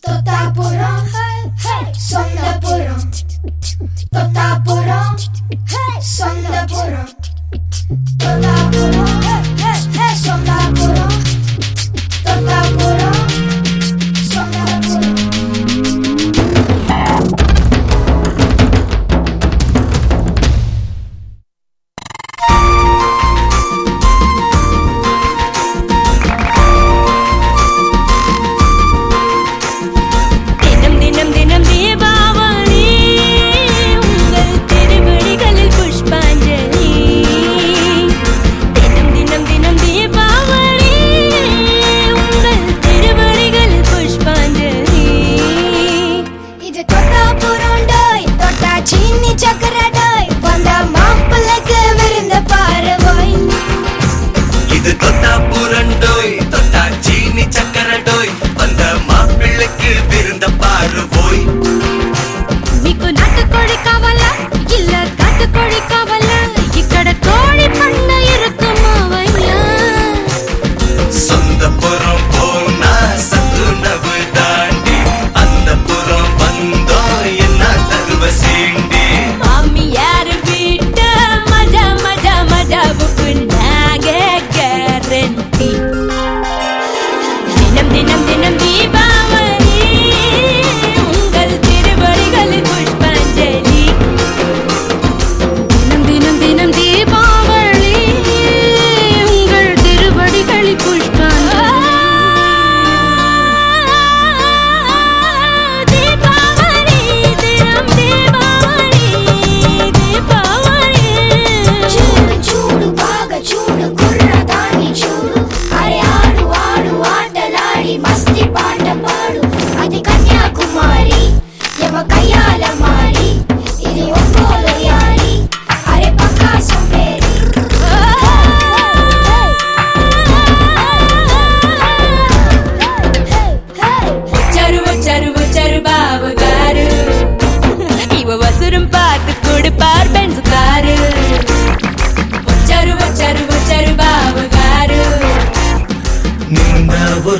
Tota porão, sonda porão. Tota porão, sonda porão. Tota Yeah.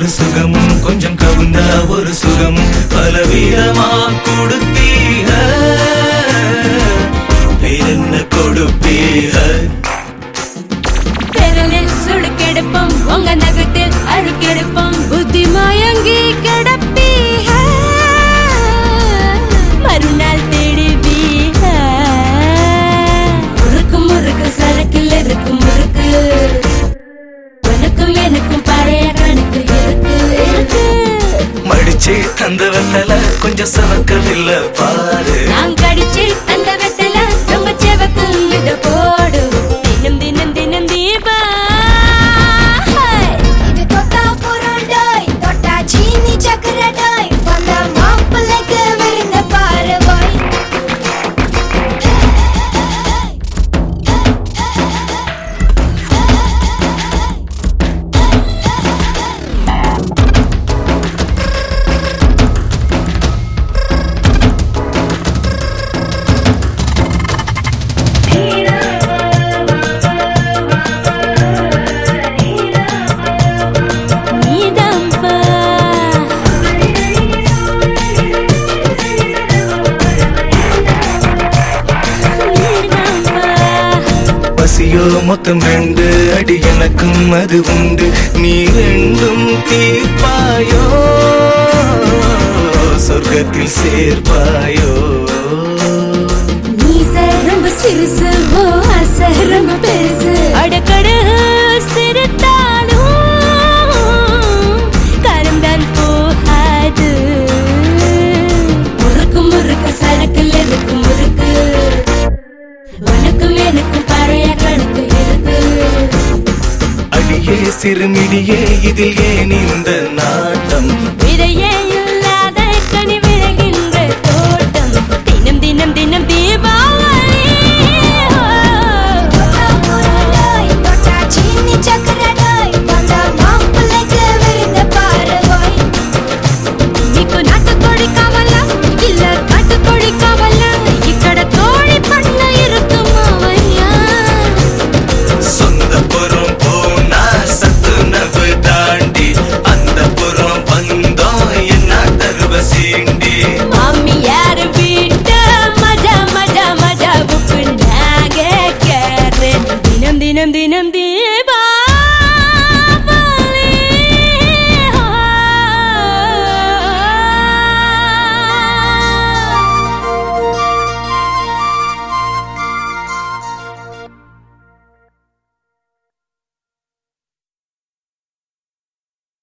ஒரு சுகம் கொஞ்சம் கவுந்த ஒரு சுகம் பலவீனமா கொடுத்தீக. பேரென்ன கொடுப்பீக? பெரலில் சுடுக்கெடுப்போம் உங்க நகத்தில் அழுக்கெடுப்போம். புத்தி மயங்கி கிடப்பீக. மறுநாள் தேடுவீக. முறுக்கு முறுக்கு சரக்கில் இருக்கும் அந்த வெத்தல கொஞ்சம் சவக்கவில்லை பாரு. மொத்தம் ரெண்டு அடி எனக்கும் அது உண்டு. நீ ரெண்டும் தீர்ப்பாயோ? சொர்க்கத்தில் சேர்ப்பாயோ? சிறுமிடியே இதில் ஏன் இந்த நாட்டம்? விதையே இல்லாத கனி விளைகின்ற தோட்டம். தினம் தினம் தினம் தீபா ദിനം ദിനം ദീപാ